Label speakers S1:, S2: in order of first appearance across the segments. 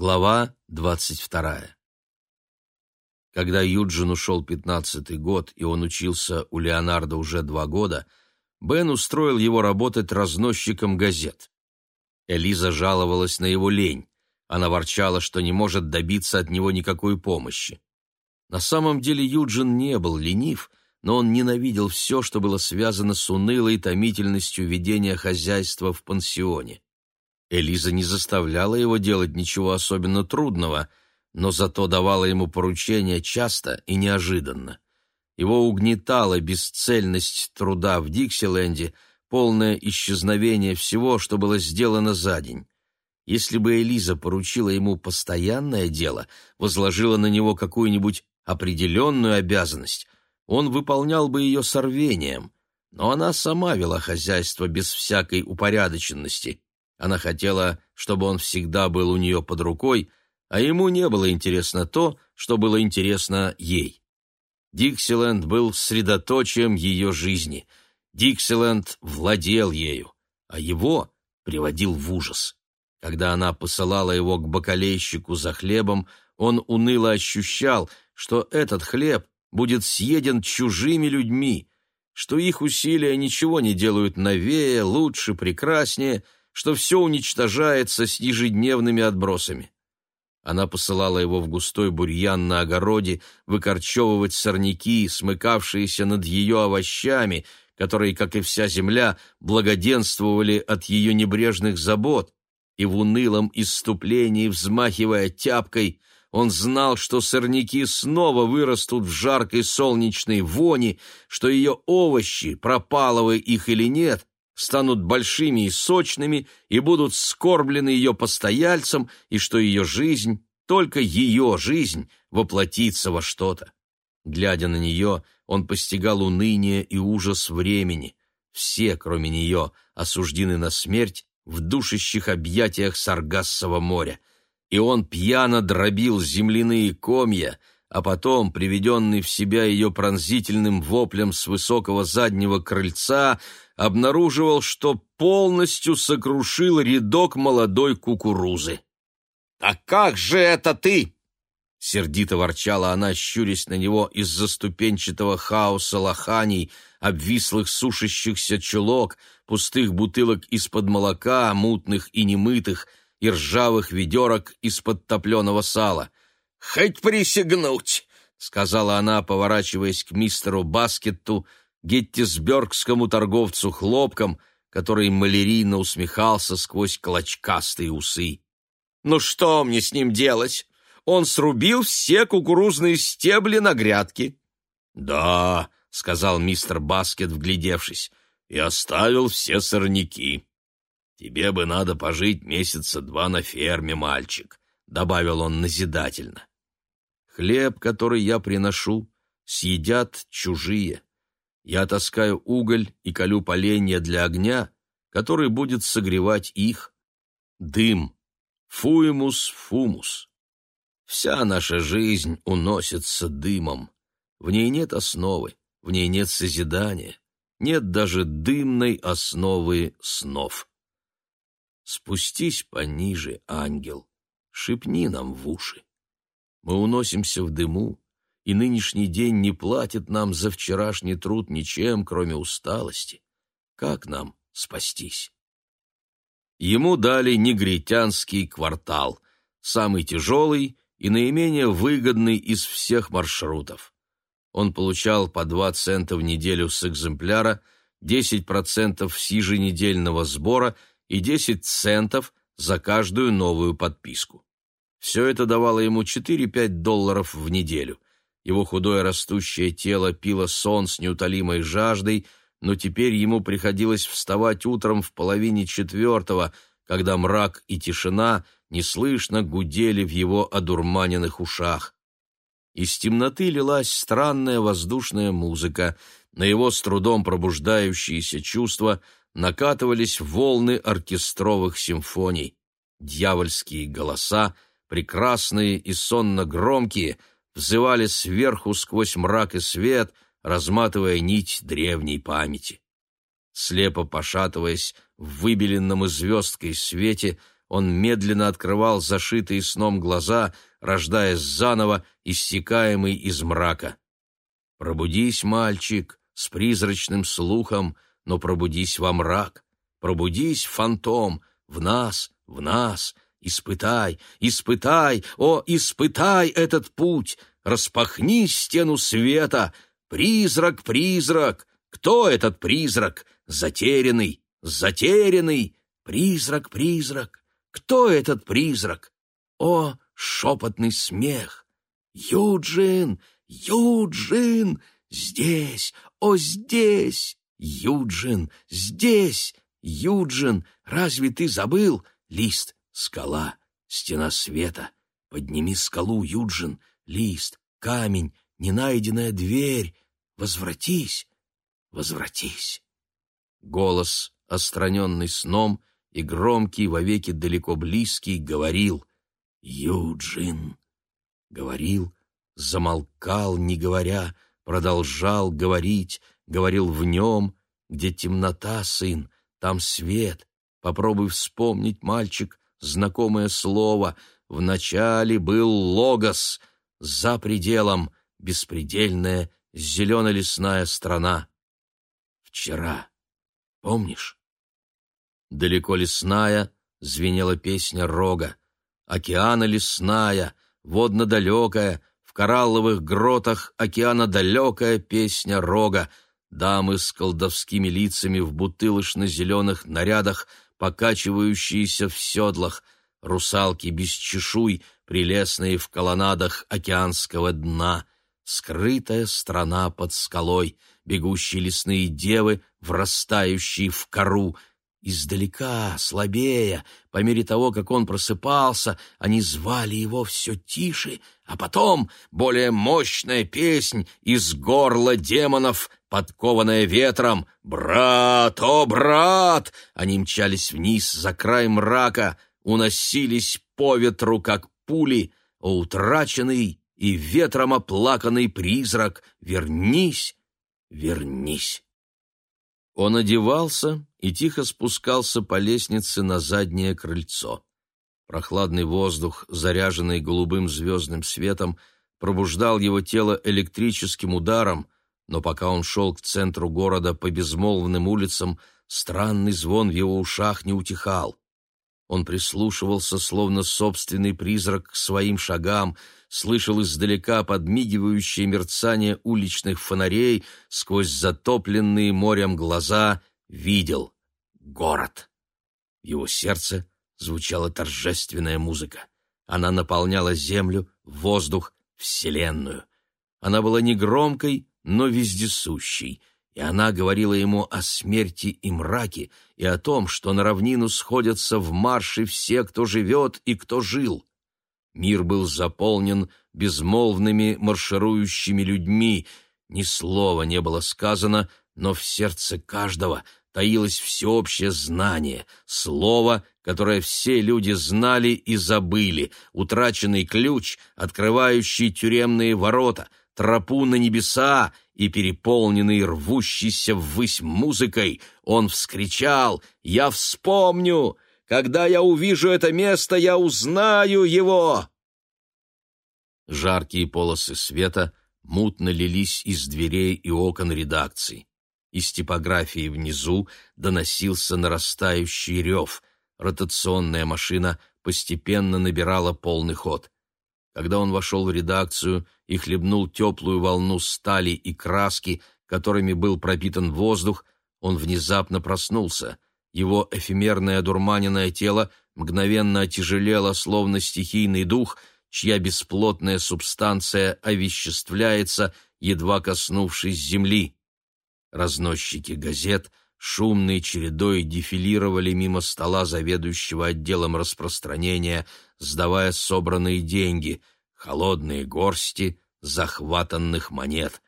S1: Глава двадцать вторая. Когда Юджин ушел пятнадцатый год, и он учился у Леонардо уже два года, Бен устроил его работать разносчиком газет. Элиза жаловалась на его лень. Она ворчала, что не может добиться от него никакой помощи. На самом деле Юджин не был ленив, но он ненавидел все, что было связано с унылой томительностью ведения хозяйства в пансионе. Элиза не заставляла его делать ничего особенно трудного, но зато давала ему поручения часто и неожиданно. Его угнетала бесцельность труда в Диксиленде, полное исчезновение всего, что было сделано за день. Если бы Элиза поручила ему постоянное дело, возложила на него какую-нибудь определенную обязанность, он выполнял бы ее с рвением, но она сама вела хозяйство без всякой упорядоченности, она хотела, чтобы он всегда был у нее под рукой, а ему не было интересно то, что было интересно ей. Диксиленд был средоточием ее жизни. Диксиленд владел ею, а его приводил в ужас. Когда она посылала его к бакалейщику за хлебом, он уныло ощущал, что этот хлеб будет съеден чужими людьми, что их усилия ничего не делают новее, лучше, прекраснее — что все уничтожается с ежедневными отбросами. Она посылала его в густой бурьян на огороде выкорчевывать сорняки, смыкавшиеся над ее овощами, которые, как и вся земля, благоденствовали от ее небрежных забот, и в унылом исступлении, взмахивая тяпкой, он знал, что сорняки снова вырастут в жаркой солнечной вони, что ее овощи, пропалывая их или нет, станут большими и сочными и будут скорблены ее постояльцем, и что ее жизнь, только ее жизнь, воплотится во что-то. Глядя на нее, он постигал уныние и ужас времени. Все, кроме нее, осуждены на смерть в душащих объятиях Саргассового моря. И он пьяно дробил земляные комья, а потом, приведенный в себя ее пронзительным воплем с высокого заднего крыльца, обнаруживал, что полностью сокрушил рядок молодой кукурузы. «А как же это ты?» Сердито ворчала она, щурясь на него из-за ступенчатого хаоса лоханий, обвислых сушащихся чулок, пустых бутылок из-под молока, мутных и немытых, и ржавых ведерок из-под топленого сала. «Хоть присягнуть!» — сказала она, поворачиваясь к мистеру Баскетту, геттисбергскому торговцу хлопком, который малярийно усмехался сквозь клочкастые усы. «Ну что мне с ним делать? Он срубил все кукурузные стебли на грядке».
S2: «Да», — сказал мистер Баскет, вглядевшись, — «и оставил все сорняки. Тебе бы надо пожить месяца два на ферме, мальчик», — добавил он назидательно.
S1: «Хлеб, который я приношу, съедят чужие». Я таскаю уголь и колю поленья для огня, который будет согревать их. Дым. Фуимус фумус. Вся наша жизнь уносится дымом. В ней нет основы, в ней нет созидания, нет даже дымной основы снов. Спустись пониже, ангел, шепни нам в уши. Мы уносимся в дыму, и нынешний день не платит нам за вчерашний труд ничем, кроме усталости. Как нам спастись? Ему дали негритянский квартал, самый тяжелый и наименее выгодный из всех маршрутов. Он получал по 2 цента в неделю с экземпляра, 10% с еженедельного сбора и 10 центов за каждую новую подписку. Все это давало ему 4-5 долларов в неделю – его худое растущее тело пило сон с неутолимой жаждой, но теперь ему приходилось вставать утром в половине четвертого, когда мрак и тишина неслышно гудели в его одурманенных ушах. Из темноты лилась странная воздушная музыка, на его с трудом пробуждающиеся чувства накатывались волны оркестровых симфоний. Дьявольские голоса, прекрасные и сонно-громкие — взывали сверху сквозь мрак и свет, разматывая нить древней памяти. Слепо пошатываясь в выбеленном и звездкой свете, он медленно открывал зашитые сном глаза, рождаясь заново, иссякаемый из мрака. «Пробудись, мальчик, с призрачным слухом, но пробудись во мрак. Пробудись, фантом, в нас, в нас. Испытай, испытай, о, испытай этот путь. Распахни стену света. Призрак, призрак. Кто этот призрак? Затерянный, затерянный. Призрак, призрак. Кто этот призрак? О, шепотный смех! Юджин! Юджин! Здесь! О, здесь! Юджин! Здесь! Юджин! Разве ты забыл? Лист, скала, стена света. Подними скалу, Юджин, лист, камень, ненайденная дверь. Возвратись, возвратись. Голос, остраненный сном, и громкий, вовеки далеко близкий, говорил «Юджин!» Говорил, замолкал, не говоря, продолжал говорить, говорил в нем, где темнота, сын, там свет. Попробуй вспомнить, мальчик, знакомое слово. Вначале был логос, за пределом беспредельная зелено-лесная страна. Вчера, помнишь? Далеко лесная звенела песня рога, океана лесная, водно-далекая, в коралловых гротах океана далекая песня рога, дамы с колдовскими лицами в бутылочно-зеленых нарядах, покачивающиеся в седлах, русалки без чешуй, прелестные в колоннадах океанского дна, скрытая страна под скалой, бегущие лесные девы, врастающие в кору — Издалека, слабее, по мере того, как он просыпался, они звали его все тише, а потом более мощная песнь из горла демонов, подкованная ветром. «Брат, о, брат!» Они мчались вниз за край мрака, уносились по ветру, как пули, о утраченный и ветром оплаканный призрак, вернись, вернись. Он одевался и тихо спускался по лестнице на заднее крыльцо. Прохладный воздух, заряженный голубым звездным светом, пробуждал его тело электрическим ударом, но пока он шел к центру города по безмолвным улицам, странный звон в его ушах не утихал. Он прислушивался, словно собственный призрак, к своим шагам, слышал издалека подмигивающее мерцание уличных фонарей, сквозь затопленные морем глаза видел город. В его сердце звучала торжественная музыка. Она наполняла землю, воздух, вселенную. Она была негромкой, но вездесущей, и она говорила ему о смерти и мраке, и о том, что на равнину сходятся в марше все, кто живет и кто жил. Мир был заполнен безмолвными марширующими людьми, ни слова не было сказано, но в сердце каждого таилось всеобщее знание, слово, которое все люди знали и забыли, утраченный ключ, открывающий тюремные ворота, тропу на небеса и переполненный рвущийся ввысь музыкой, он вскричал «Я вспомню! Когда я увижу это место, я узнаю его!» Жаркие полосы света мутно лились из дверей и окон редакций. Из типографии внизу доносился нарастающий рев. Ротационная машина постепенно набирала полный ход. Когда он вошел в редакцию и хлебнул теплую волну стали и краски, которыми был пропитан воздух, он внезапно проснулся. Его эфемерное одурманенное тело мгновенно отяжелело, словно стихийный дух, чья бесплотная субстанция овеществляется, едва коснувшись земли. Разносчики газет шумной чередой дефилировали мимо стола заведующего отделом распространения, сдавая собранные деньги, холодные горсти захватанных монет.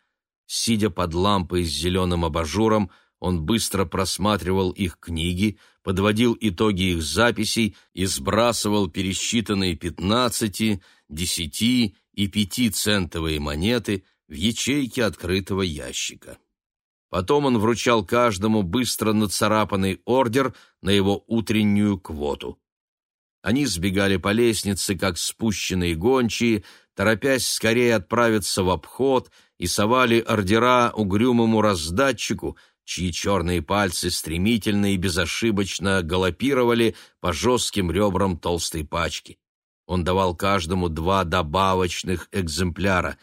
S1: Сидя под лампой с зеленым абажуром, он быстро просматривал их книги, подводил итоги их записей и сбрасывал пересчитанные пятнадцати, десяти и пятицентовые монеты в ячейки открытого ящика. Потом он вручал каждому быстро нацарапанный ордер на его утреннюю квоту. Они сбегали по лестнице, как спущенные гончие, торопясь скорее отправиться в обход, и совали ордера угрюмому раздатчику, чьи черные пальцы стремительно и безошибочно галопировали по жестким ребрам толстой пачки. Он давал каждому два добавочных экземпляра.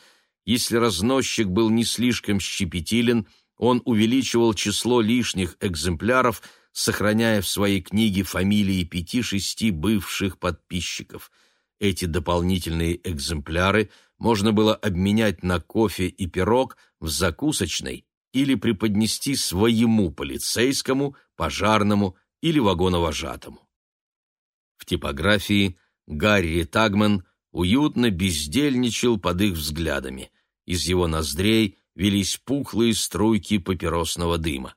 S1: Если разносчик был не слишком щепетилен, он увеличивал число лишних экземпляров, сохраняя в своей книге фамилии пяти-шести бывших подписчиков. Эти дополнительные экземпляры можно было обменять на кофе и пирог в закусочной или преподнести своему полицейскому, пожарному или вагоновожатому. В типографии Гарри Тагман уютно бездельничал под их взглядами. Из его ноздрей велись пухлые струйки папиросного дыма.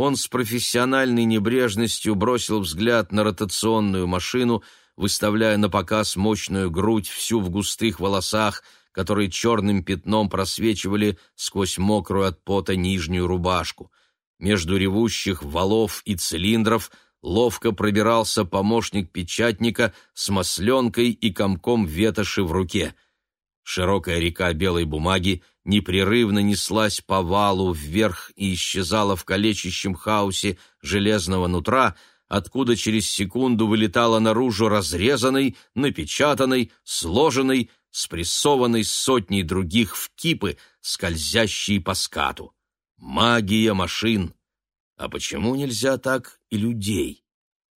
S1: Он с профессиональной небрежностью бросил взгляд на ротационную машину, выставляя на показ мощную грудь всю в густых волосах, которые черным пятном просвечивали сквозь мокрую от пота нижнюю рубашку. Между ревущих валов и цилиндров ловко пробирался помощник печатника с масленкой и комком ветоши в руке. Широкая река белой бумаги непрерывно неслась по валу вверх и исчезала в калечащем хаосе железного нутра, откуда через секунду вылетала наружу разрезанной, напечатанной, сложенной, спрессованной сотней других в кипы, скользящие по скату. Магия машин. А почему нельзя так и людей?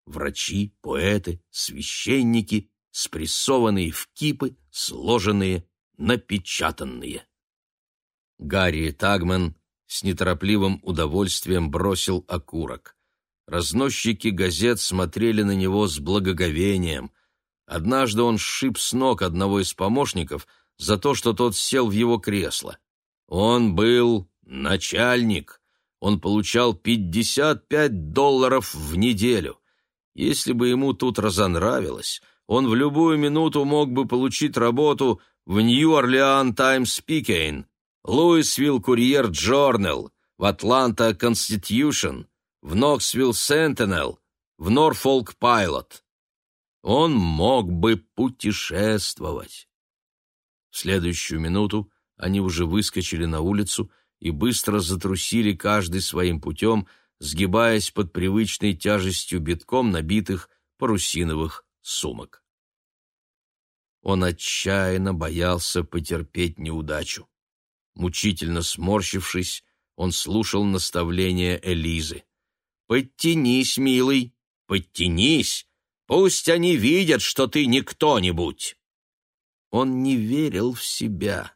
S1: Врачи, поэты, священники, спрессованные в кипы, сложенные, напечатанные. Гарри Тагман с неторопливым удовольствием бросил окурок. Разносчики газет смотрели на него с благоговением — Однажды он сшиб с ног одного из помощников за то, что тот сел в его кресло. Он был начальник. Он получал 55 долларов в неделю. Если бы ему тут разонравилось, он в любую минуту мог бы получить работу в Нью-Орлеан Таймс Пикейн, Луисвилл Курьер Джорнал, в Атланта Конститюшн, в Ноксвилл Сентинел, в Норфолк Пайлот он мог бы путешествовать. В следующую минуту они уже выскочили на улицу и быстро затрусили каждый своим путем, сгибаясь под привычной тяжестью битком набитых парусиновых сумок. Он отчаянно боялся потерпеть неудачу. Мучительно сморщившись, он слушал наставления Элизы. «Подтянись, милый, подтянись, Пусть они видят, что ты не кто-нибудь. Он не верил в себя.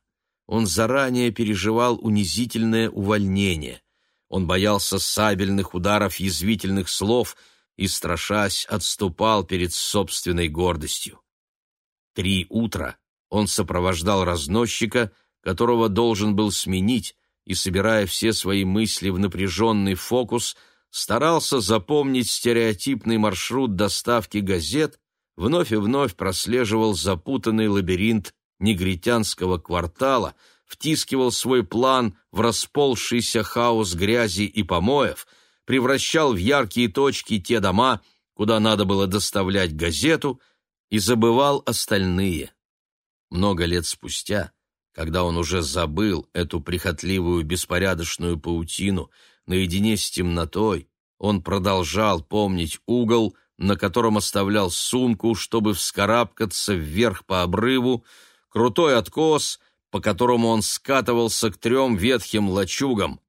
S1: Он заранее переживал унизительное увольнение. Он боялся сабельных ударов язвительных слов и, страшась, отступал перед собственной гордостью. Три утра. Он сопровождал разносчика, которого должен был сменить, и, собирая все свои мысли в напряженный фокус, старался запомнить стереотипный маршрут доставки газет, вновь и вновь прослеживал запутанный лабиринт негритянского квартала, втискивал свой план в расползшийся хаос грязи и помоев, превращал в яркие точки те дома, куда надо было доставлять газету, и забывал остальные. Много лет спустя, когда он уже забыл эту прихотливую беспорядочную паутину, наедине с темнотой, он продолжал помнить угол, на котором оставлял сумку, чтобы вскарабкаться вверх по обрыву, крутой откос, по которому он скатывался к трем ветхим лачугам,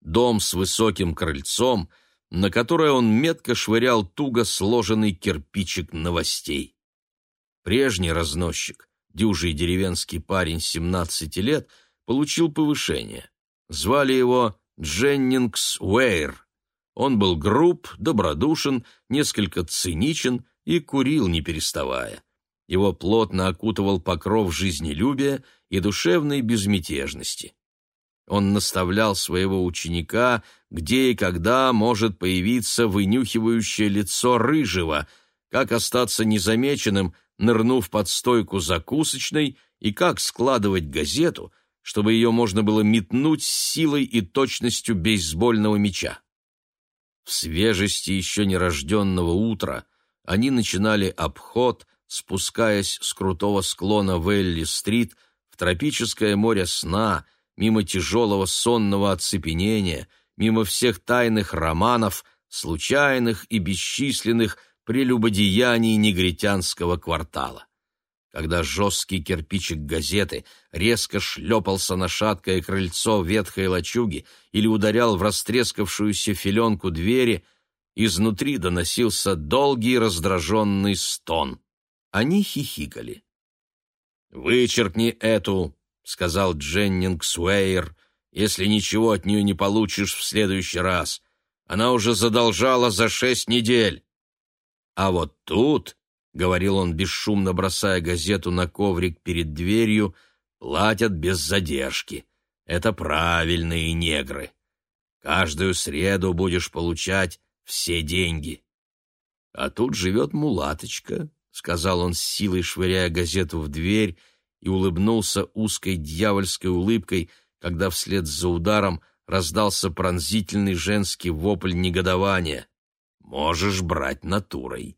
S1: дом с высоким крыльцом, на которое он метко швырял туго сложенный кирпичик новостей. Прежний разносчик, дюжий деревенский парень 17 лет, получил повышение. Звали его Дженнингс Уэйр. Он был груб, добродушен, несколько циничен и курил, не переставая. Его плотно окутывал покров жизнелюбия и душевной безмятежности. Он наставлял своего ученика, где и когда может появиться вынюхивающее лицо рыжего, как остаться незамеченным, нырнув под стойку закусочной, и как складывать газету, чтобы ее можно было метнуть с силой и точностью бейсбольного мяча. В свежести еще нерожденного утра они начинали обход, спускаясь с крутого склона Велли-стрит в тропическое море сна, мимо тяжелого сонного оцепенения, мимо всех тайных романов, случайных и бесчисленных прелюбодеяний негритянского квартала. Когда жесткий кирпичик газеты резко шлепался на шаткое крыльцо ветхой лачуги или ударял в растрескавшуюся филенку двери, изнутри доносился долгий раздраженный стон. Они хихикали. «Вычеркни эту», — сказал Дженнингс Уэйр, «если ничего от нее не получишь в следующий раз. Она уже задолжала за шесть недель». А вот тут, — говорил он, бесшумно бросая газету на коврик перед дверью, — платят без задержки. Это правильные негры. Каждую среду будешь получать все деньги. А тут живет мулаточка, — сказал он с силой, швыряя газету в дверь, и улыбнулся узкой дьявольской улыбкой, когда вслед за ударом раздался пронзительный женский вопль негодования. «Можешь брать натурой».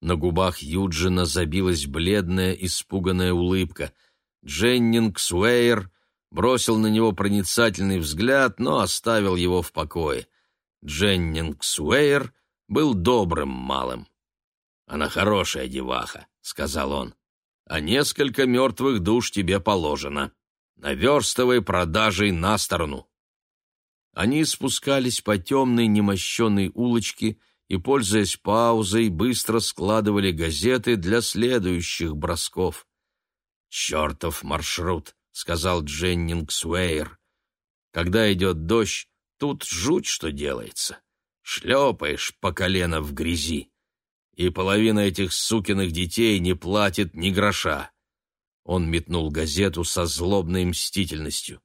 S1: На губах Юджина забилась бледная, испуганная улыбка. Дженнингс Уэйр бросил на него проницательный взгляд, но оставил его в покое. Дженнингс Уэйр был добрым малым. «Она хорошая деваха», — сказал он. «А несколько мертвых душ тебе положено. Наверстывай продажей на сторону». Они спускались по темной немощенной улочке и, пользуясь паузой, быстро складывали газеты для следующих бросков. «Чертов маршрут», — сказал Дженнингс Уэйр. «Когда идет дождь, тут жуть, что делается. Шлепаешь по колено в грязи и половина этих сукиных детей не платит ни гроша. Он метнул газету со злобной мстительностью.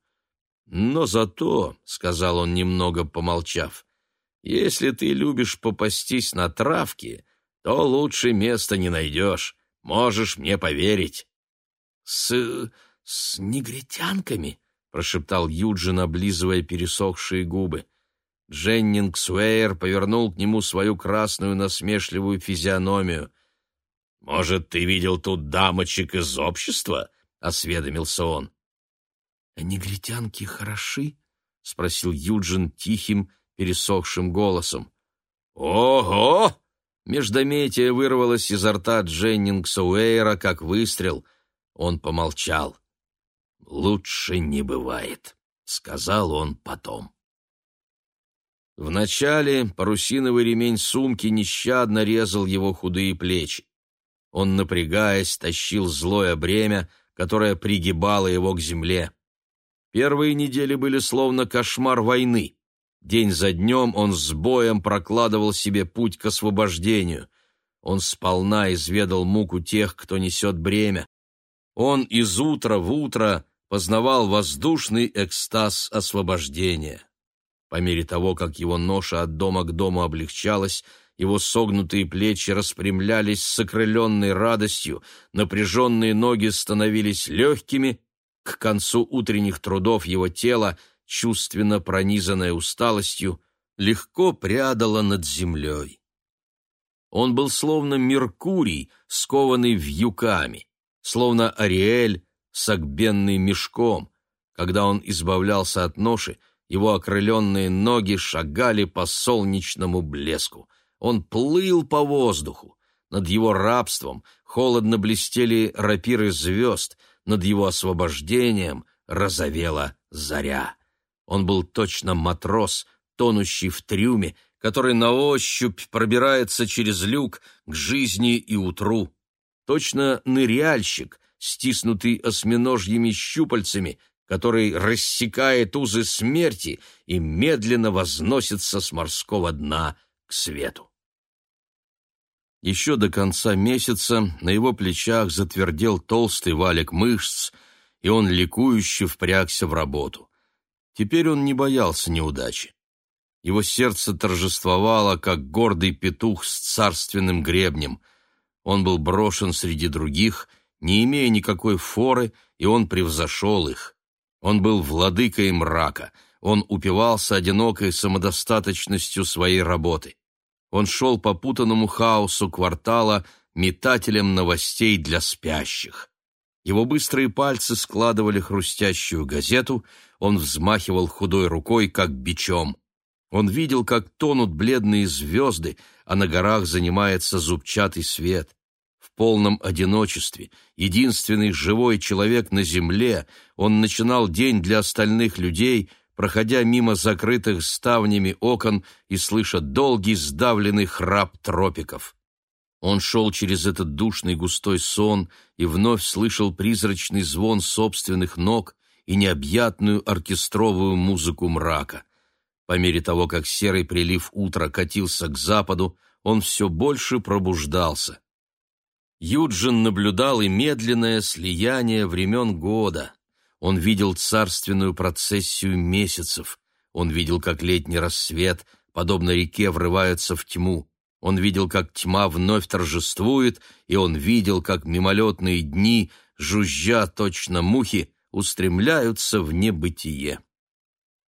S1: «Но зато», — сказал он, немного помолчав, — «если ты любишь попастись на травке, то лучше места не найдешь, можешь мне поверить». «С... с негритянками?» — прошептал Юджин, облизывая пересохшие губы. Дженнингс Уэйр повернул к нему свою красную насмешливую физиономию. «Может, ты видел тут дамочек из общества?» — осведомился он. «А негритянки хороши?» — спросил Юджин тихим, пересохшим голосом. «Ого!» — междометие вырвалось изо рта Дженнингса Уэйра, как выстрел. Он помолчал. «Лучше не бывает», — сказал он потом. Вначале парусиновый ремень сумки нещадно резал его худые плечи. Он, напрягаясь, тащил злое бремя, которое пригибало его к земле. Первые недели были словно кошмар войны. День за днем он с боем прокладывал себе путь к освобождению. Он сполна изведал муку тех, кто несет бремя. Он из утра в утро познавал воздушный экстаз освобождения. По мере того, как его ноша от дома к дому облегчалась, его согнутые плечи распрямлялись с окрыленной радостью, напряженные ноги становились легкими, к концу утренних трудов его тело, чувственно пронизанное усталостью, легко прядало над землей. Он был словно Меркурий, скованный вьюками, словно Ариэль, согбенный мешком. Когда он избавлялся от ноши, его окрыленные ноги шагали по солнечному блеску. Он плыл по воздуху. Над его рабством холодно блестели рапиры звезд, над его освобождением розовела заря. Он был точно матрос, тонущий в трюме, который на ощупь пробирается через люк к жизни и утру. Точно ныряльщик, стиснутый осьминожьими щупальцами, который рассекает узы смерти и медленно возносится с морского дна к свету. Еще до конца месяца на его плечах затвердел толстый валик мышц, и он ликующе впрягся в работу. Теперь он не боялся неудачи. Его сердце торжествовало, как гордый петух с царственным гребнем. Он был брошен среди других, не имея никакой форы, и он превзошел их. Он был владыкой мрака, он упивался одинокой самодостаточностью своей работы. Он шел по путанному хаосу квартала метателем новостей для спящих. Его быстрые пальцы складывали хрустящую газету, он взмахивал худой рукой, как бичом. Он видел, как тонут бледные звезды, а на горах занимается зубчатый свет. В полном одиночестве, единственный живой человек на земле, он начинал день для остальных людей, проходя мимо закрытых ставнями окон и слыша долгий сдавленный храп тропиков. Он шел через этот душный густой сон и вновь слышал призрачный звон собственных ног и необъятную оркестровую музыку мрака. По мере того, как серый прилив утра катился к западу, он все больше пробуждался. Юджин наблюдал и медленное слияние времен года. Он видел царственную процессию месяцев. Он видел, как летний рассвет, подобно реке, врывается в тьму. Он видел, как тьма вновь торжествует, и он видел, как мимолетные дни, жужжа точно мухи, устремляются в небытие.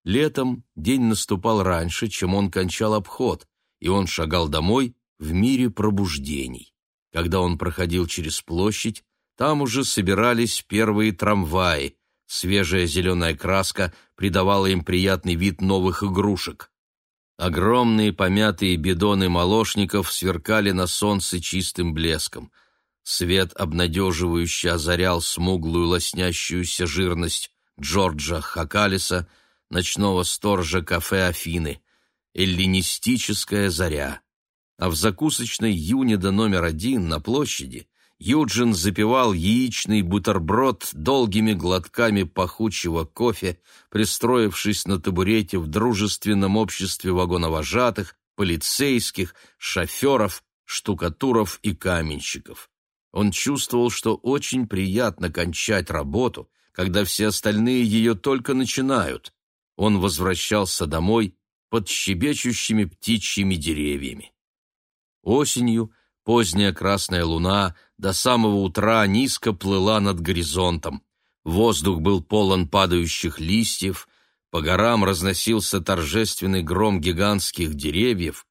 S1: Летом день наступал раньше, чем он кончал обход, и он шагал домой в мире пробуждений. Когда он проходил через площадь, там уже собирались первые трамваи, свежая зеленая краска придавала им приятный вид новых игрушек. Огромные помятые бидоны молочников сверкали на солнце чистым блеском. Свет обнадеживающе озарял смуглую лоснящуюся жирность Джорджа Хакалиса, ночного сторожа кафе Афины. Эллинистическая заря. А в закусочной Юнида номер один на площади Юджин запивал яичный бутерброд долгими глотками пахучего кофе, пристроившись на табурете в дружественном обществе вагоновожатых, полицейских, шоферов, штукатуров и каменщиков. Он чувствовал, что очень приятно кончать работу, когда все остальные ее только начинают. Он возвращался домой под щебечущими птичьими деревьями. Осенью поздняя красная луна до самого утра низко плыла над горизонтом. Воздух был полон падающих листьев, по горам разносился торжественный гром гигантских деревьев,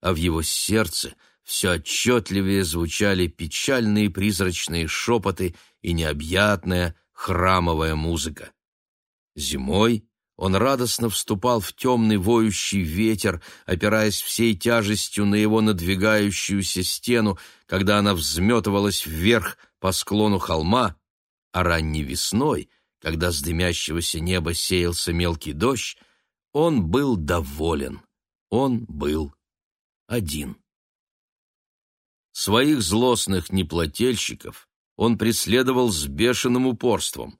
S1: а в его сердце все отчетливее звучали печальные призрачные шепоты и необъятная храмовая музыка. Зимой он радостно вступал в темный воющий ветер, опираясь всей тяжестью на его надвигающуюся стену, когда она взметывалась вверх по склону холма, а ранней весной, когда с дымящегося неба сеялся мелкий дождь, он был доволен. Он был один. Своих злостных неплательщиков он преследовал с бешеным упорством.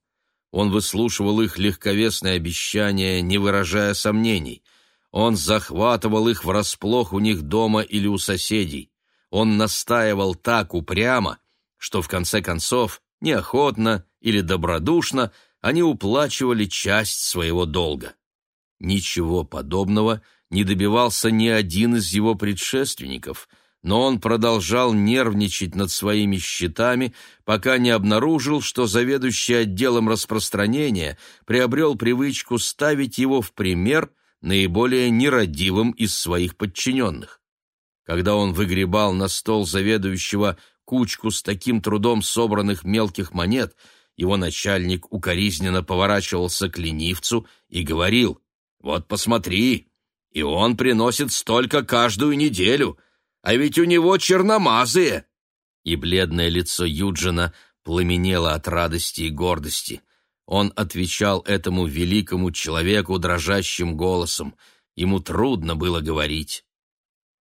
S1: Он выслушивал их легковесные обещания, не выражая сомнений. Он захватывал их врасплох у них дома или у соседей. Он настаивал так упрямо, что в конце концов, неохотно или добродушно, они уплачивали часть своего долга. Ничего подобного не добивался ни один из его предшественников – но он продолжал нервничать над своими счетами, пока не обнаружил, что заведующий отделом распространения приобрел привычку ставить его в пример наиболее нерадивым из своих подчиненных. Когда он выгребал на стол заведующего кучку с таким трудом собранных мелких монет, его начальник укоризненно поворачивался к ленивцу и говорил «Вот посмотри, и он приносит столько каждую неделю» а ведь у него черномазые!» И бледное лицо Юджина пламенело от радости и гордости. Он отвечал этому великому человеку дрожащим голосом. Ему трудно было говорить.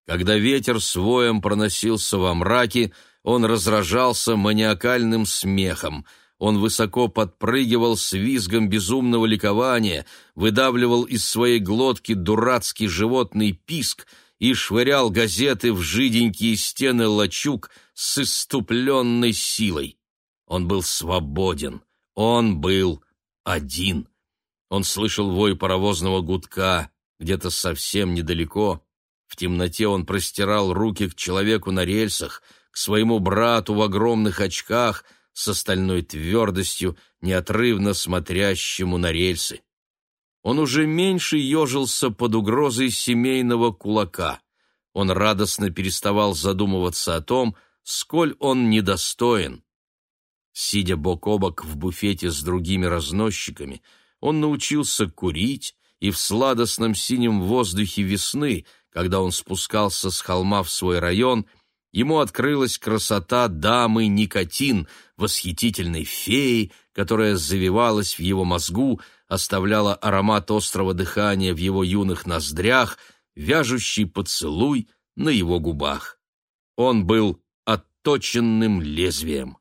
S1: Когда ветер с воем проносился во мраке, он разражался маниакальным смехом. Он высоко подпрыгивал с визгом безумного ликования, выдавливал из своей глотки дурацкий животный писк — и швырял газеты в жиденькие стены лачуг с иступленной силой. Он был свободен, он был один. Он слышал вой паровозного гудка где-то совсем недалеко. В темноте он простирал руки к человеку на рельсах, к своему брату в огромных очках с остальной твердостью, неотрывно смотрящему на рельсы он уже меньше ежился под угрозой семейного кулака. он радостно переставал задумываться о том, сколь он недостоин. Сидя бок о бок в буфете с другими разносчиками, он научился курить, и в сладостном синем воздухе весны, когда он спускался с холма в свой район, ему открылась красота дамы Никотин, восхитительной феи, которая завивалась в его мозгу, оставляла аромат острого дыхания в его юных ноздрях, вяжущий поцелуй на его губах. Он был отточенным лезвием.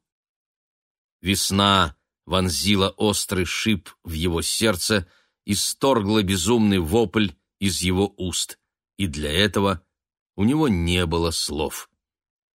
S1: Весна вонзила острый шип в его сердце, исторгла безумный вопль из его уст, и для этого у него не было слов.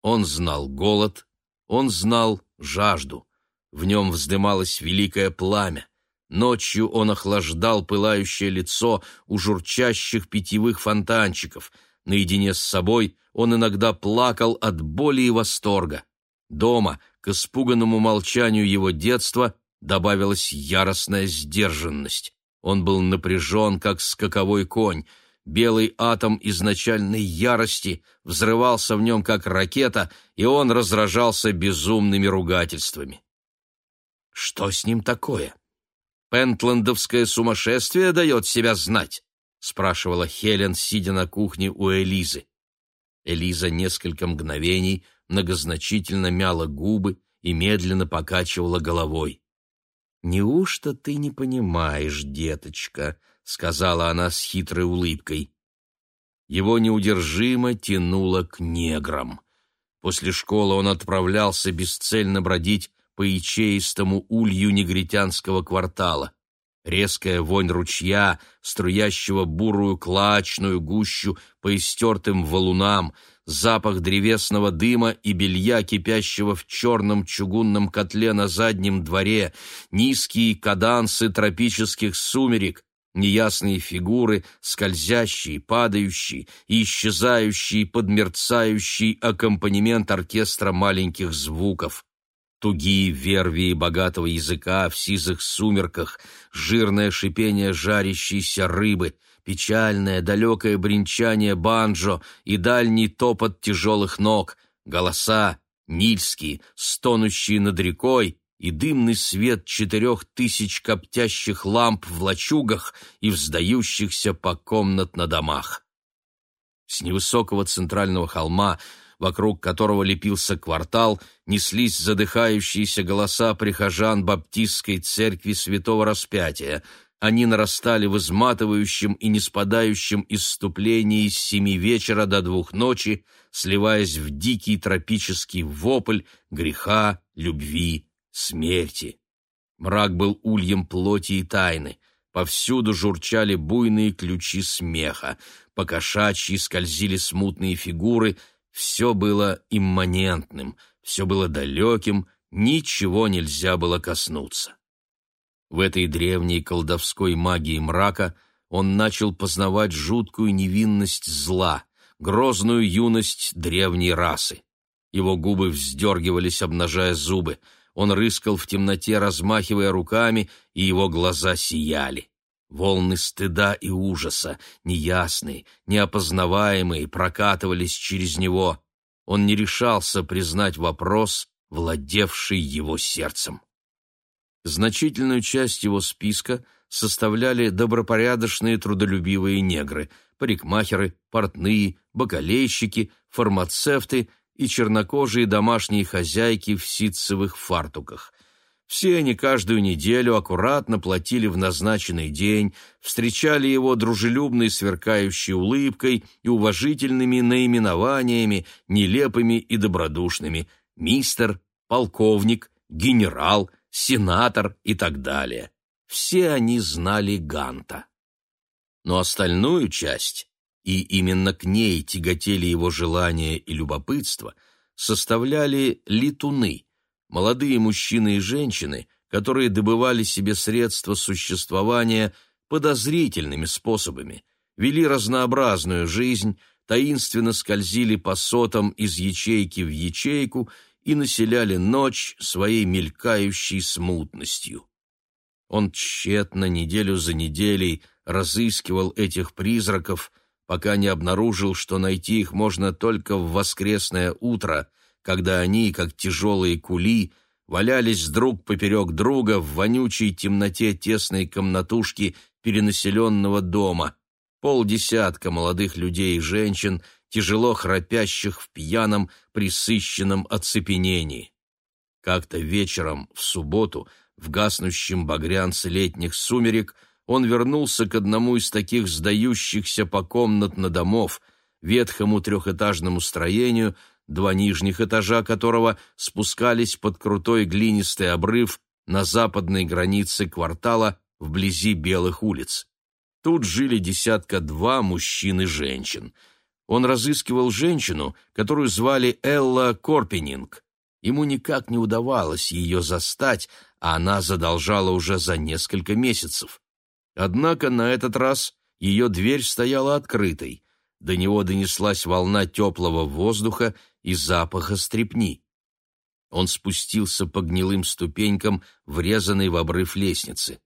S1: Он знал голод, он знал жажду, в нем вздымалось великое пламя. Ночью он охлаждал пылающее лицо у журчащих питьевых фонтанчиков. Наедине с собой он иногда плакал от боли и восторга. Дома, к испуганному молчанию его детства, добавилась яростная сдержанность. Он был напряжен, как скаковой конь. Белый атом изначальной ярости взрывался в нем, как ракета, и он разражался безумными ругательствами. Что с ним такое? Пентландовское сумасшествие дает себя знать? спрашивала Хелен, сидя на кухне у Элизы. Элиза несколько мгновений многозначительно мяла губы и медленно покачивала головой. «Неужто ты не понимаешь, деточка?» — сказала она с хитрой улыбкой. Его неудержимо тянуло к неграм. После школы он отправлялся бесцельно бродить по ячеистому улью негритянского квартала. Резкая вонь ручья, струящего бурую клачную гущу по истертым валунам, запах древесного дыма и белья, кипящего в черном чугунном котле на заднем дворе, низкие кадансы тропических сумерек, неясные фигуры, скользящие, падающие и исчезающие под мерцающий аккомпанемент оркестра маленьких звуков тугие вервии богатого языка в сизых сумерках, жирное шипение жарящейся рыбы, печальное далекое бренчание банджо и дальний топот тяжелых ног, голоса, нильские, стонущие над рекой, и дымный свет четырех тысяч коптящих ламп в лачугах и вздающихся по комнат на домах. С невысокого центрального холма вокруг которого лепился квартал, неслись задыхающиеся голоса прихожан Баптистской церкви Святого Распятия. Они нарастали в изматывающем и неспадающем исступлении с семи вечера до двух ночи, сливаясь в дикий тропический вопль греха, любви, смерти. Мрак был ульем плоти и тайны. Повсюду журчали буйные ключи смеха, по кошачьи скользили смутные фигуры — все было имманентным, все было далеким, ничего нельзя было коснуться. В этой древней колдовской магии мрака он начал познавать жуткую невинность зла, грозную юность древней расы. Его губы вздергивались, обнажая зубы. Он рыскал в темноте, размахивая руками, и его глаза сияли. Волны стыда и ужаса, неясные, неопознаваемые, прокатывались через него. Он не решался признать вопрос, владевший его сердцем. Значительную часть его списка составляли добропорядочные трудолюбивые негры, парикмахеры, портные, бакалейщики, фармацевты и чернокожие домашние хозяйки в ситцевых фартуках. Все они каждую неделю аккуратно платили в назначенный день, встречали его дружелюбной сверкающей улыбкой и уважительными наименованиями, нелепыми и добродушными «мистер», «полковник», «генерал», «сенатор» и так далее. Все они знали Ганта. Но остальную часть, и именно к ней тяготели его желания и любопытство, составляли летуны – молодые мужчины и женщины, которые добывали себе средства существования подозрительными способами, вели разнообразную жизнь, таинственно скользили по сотам из ячейки в ячейку и населяли ночь своей мелькающей смутностью. Он тщетно неделю за неделей разыскивал этих призраков, пока не обнаружил, что найти их можно только в воскресное утро, когда они, как тяжелые кули, валялись друг поперек друга в вонючей темноте тесной комнатушки перенаселенного дома. Полдесятка молодых людей и женщин, тяжело храпящих в пьяном, присыщенном оцепенении. Как-то вечером, в субботу, в гаснущем багрянце летних сумерек, он вернулся к одному из таких сдающихся покомнатно домов, ветхому трехэтажному строению, два нижних этажа которого спускались под крутой глинистый обрыв на западной границе квартала вблизи Белых улиц. Тут жили десятка-два мужчин и женщин. Он разыскивал женщину, которую звали Элла Корпенинг. Ему никак не удавалось ее застать, а она задолжала уже за несколько месяцев. Однако на этот раз ее дверь стояла открытой. До него донеслась волна теплого воздуха и запаха стрепни. Он спустился по гнилым ступенькам, врезанной в обрыв лестницы.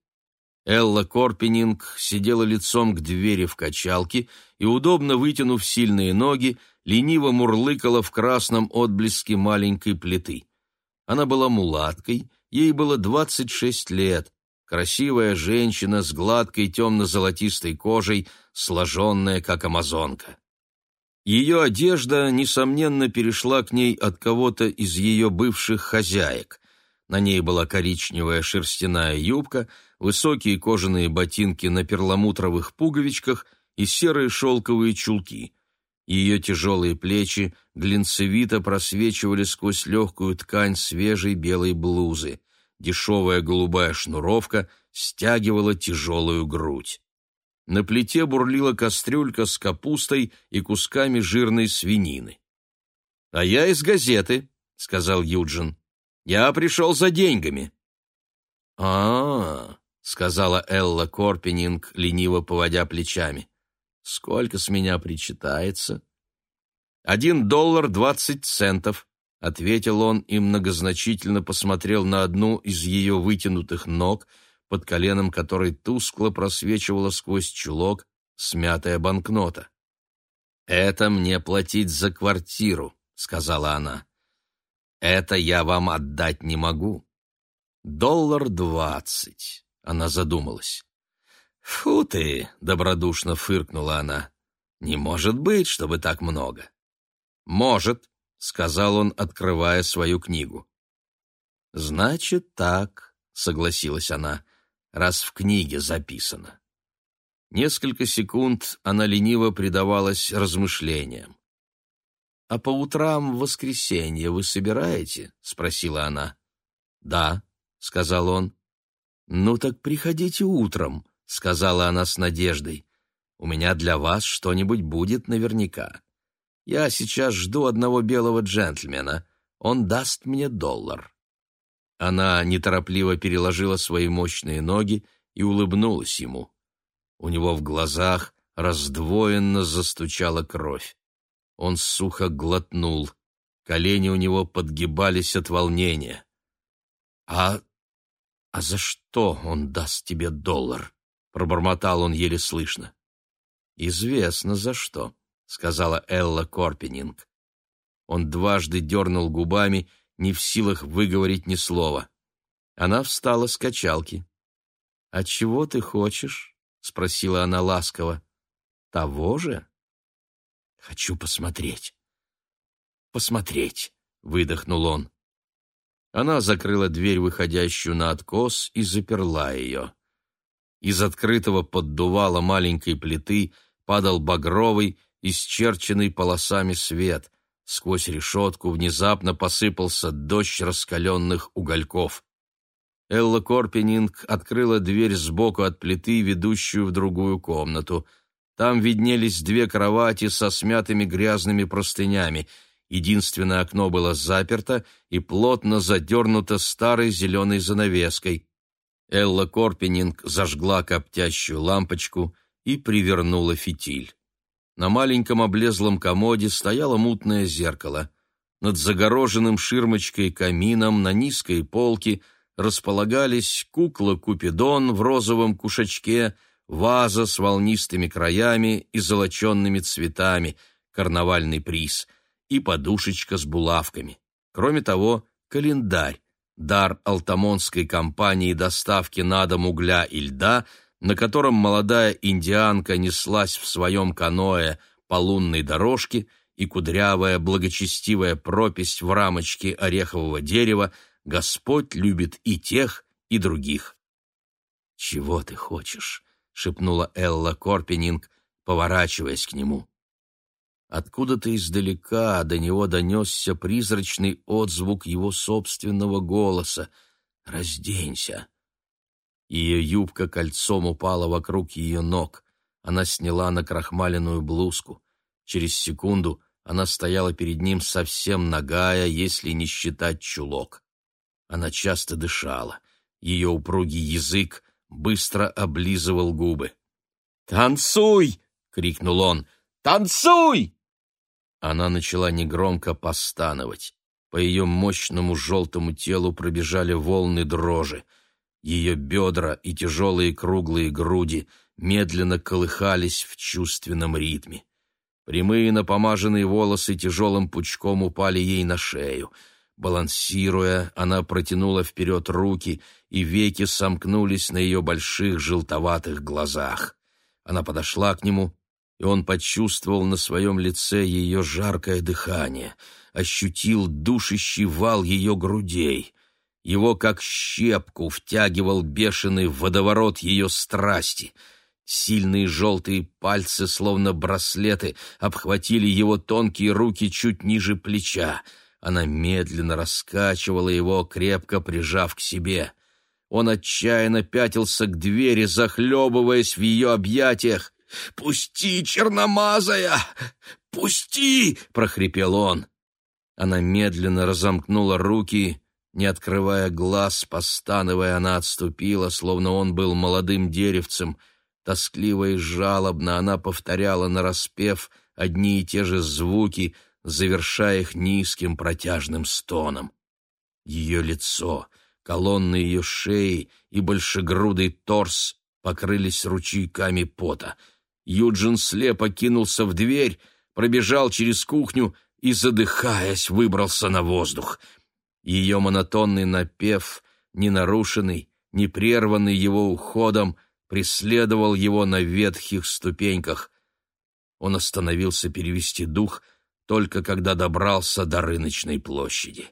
S1: Элла Корпенинг сидела лицом к двери в качалке и, удобно вытянув сильные ноги, лениво мурлыкала в красном отблеске маленькой плиты. Она была мулаткой, ей было двадцать шесть лет, красивая женщина с гладкой темно-золотистой кожей, сложенная, как амазонка. Ее одежда, несомненно, перешла к ней от кого-то из ее бывших хозяек. На ней была коричневая шерстяная юбка, высокие кожаные ботинки на перламутровых пуговичках и серые шелковые чулки. Ее тяжелые плечи глинцевито просвечивали сквозь легкую ткань свежей белой блузы. Дешевая голубая шнуровка стягивала тяжелую грудь. На плите бурлила кастрюлька с капустой и кусками жирной свинины. «А я из газеты», — сказал Юджин. «Я пришел за деньгами». «А-а-а», сказала Элла Корпенинг, лениво поводя плечами. «Сколько с меня причитается?» «Один доллар двадцать центов», — ответил он и многозначительно посмотрел на одну из ее вытянутых ног — под коленом которой тускло просвечивала сквозь чулок смятая банкнота. «Это мне платить за квартиру», — сказала она. «Это я вам отдать не могу». «Доллар двадцать», — она задумалась. «Фу ты!» — добродушно фыркнула она. «Не может быть, чтобы так много». «Может», — сказал он, открывая свою книгу. «Значит, так», — согласилась она раз в книге записано. Несколько секунд она лениво предавалась размышлениям. «А по утрам в воскресенье вы собираете?» — спросила она. «Да», — сказал он. «Ну так приходите утром», — сказала она с надеждой. «У меня для вас что-нибудь будет наверняка. Я сейчас жду одного белого джентльмена. Он даст мне доллар». Она неторопливо переложила свои мощные ноги и улыбнулась ему. У него в глазах раздвоенно застучала кровь. Он сухо глотнул. Колени у него подгибались от волнения. «А... а за что он даст тебе доллар?» — пробормотал он еле слышно. «Известно за что», — сказала Элла Корпенинг. Он дважды дернул губами не в силах выговорить ни слова. Она встала с качалки. «А чего ты хочешь?» — спросила она ласково. «Того же?» «Хочу посмотреть». «Посмотреть», — выдохнул он. Она закрыла дверь, выходящую на откос, и заперла ее. Из открытого поддувала маленькой плиты падал багровый, исчерченный полосами свет. Сквозь решетку внезапно посыпался дождь раскаленных угольков. Элла Корпенинг открыла дверь сбоку от плиты, ведущую в другую комнату. Там виднелись две кровати со смятыми грязными простынями. Единственное окно было заперто и плотно задернуто старой зеленой занавеской. Элла Корпенинг зажгла коптящую лампочку и привернула фитиль. На маленьком облезлом комоде стояло мутное зеркало. Над загороженным ширмочкой камином на низкой полке располагались кукла Купидон в розовом кушачке, ваза с волнистыми краями и золоченными цветами, карнавальный приз, и подушечка с булавками. Кроме того, календарь, дар алтамонской компании доставки на дом угля и льда, на котором молодая индианка неслась в своем каноэ по лунной дорожке, и кудрявая благочестивая пропись в рамочке орехового дерева «Господь любит и тех, и других». «Чего ты хочешь?» — шепнула Элла Корпенинг, поворачиваясь к нему. Откуда-то издалека до него донесся призрачный отзвук его собственного голоса. «Разденься!» Ее юбка кольцом упала вокруг ее ног. Она сняла накрахмаленную блузку. Через секунду она стояла перед ним совсем нагая, если не считать чулок. Она часто дышала. Ее упругий язык быстро облизывал губы. «Танцуй!» — крикнул он. «Танцуй!» Она начала негромко постановать. По ее мощному желтому телу пробежали волны дрожи. Ее бедра и тяжелые круглые груди медленно колыхались в чувственном ритме. Прямые напомаженные волосы тяжелым пучком упали ей на шею. Балансируя, она протянула вперед руки, и веки сомкнулись на ее больших желтоватых глазах. Она подошла к нему и он почувствовал на своем лице ее жаркое дыхание, ощутил душащий вал ее грудей. Его как щепку втягивал бешеный водоворот ее страсти. Сильные желтые пальцы, словно браслеты, обхватили его тонкие руки чуть ниже плеча. Она медленно раскачивала его, крепко прижав к себе. Он отчаянно пятился к двери, захлебываясь в ее объятиях. «Пусти, черномазая! Пусти!» — прохрипел он. Она медленно разомкнула руки, не открывая глаз, постановая, она отступила, словно он был молодым деревцем. Тоскливо и жалобно она повторяла нараспев одни и те же звуки, завершая их низким протяжным стоном. Ее лицо, колонны ее шеи и большегрудый торс покрылись ручейками пота — Юджин слепо кинулся в дверь, пробежал через кухню и, задыхаясь, выбрался на воздух. Ее монотонный напев, не нарушенный, не прерванный его уходом, преследовал его на ветхих ступеньках. Он остановился перевести дух, только когда добрался до рыночной площади.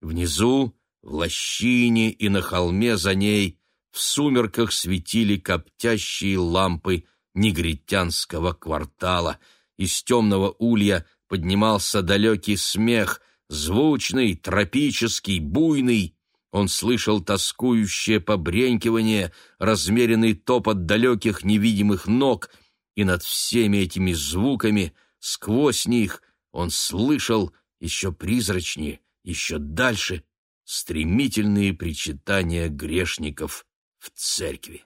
S1: Внизу, в лощине и на холме за ней, в сумерках светили коптящие лампы негритянского квартала. Из темного улья поднимался далекий смех, звучный, тропический, буйный. Он слышал тоскующее побренькивание, размеренный топот далеких невидимых ног, и над всеми этими звуками, сквозь них, он слышал еще призрачнее, еще дальше, стремительные причитания грешников в церкви.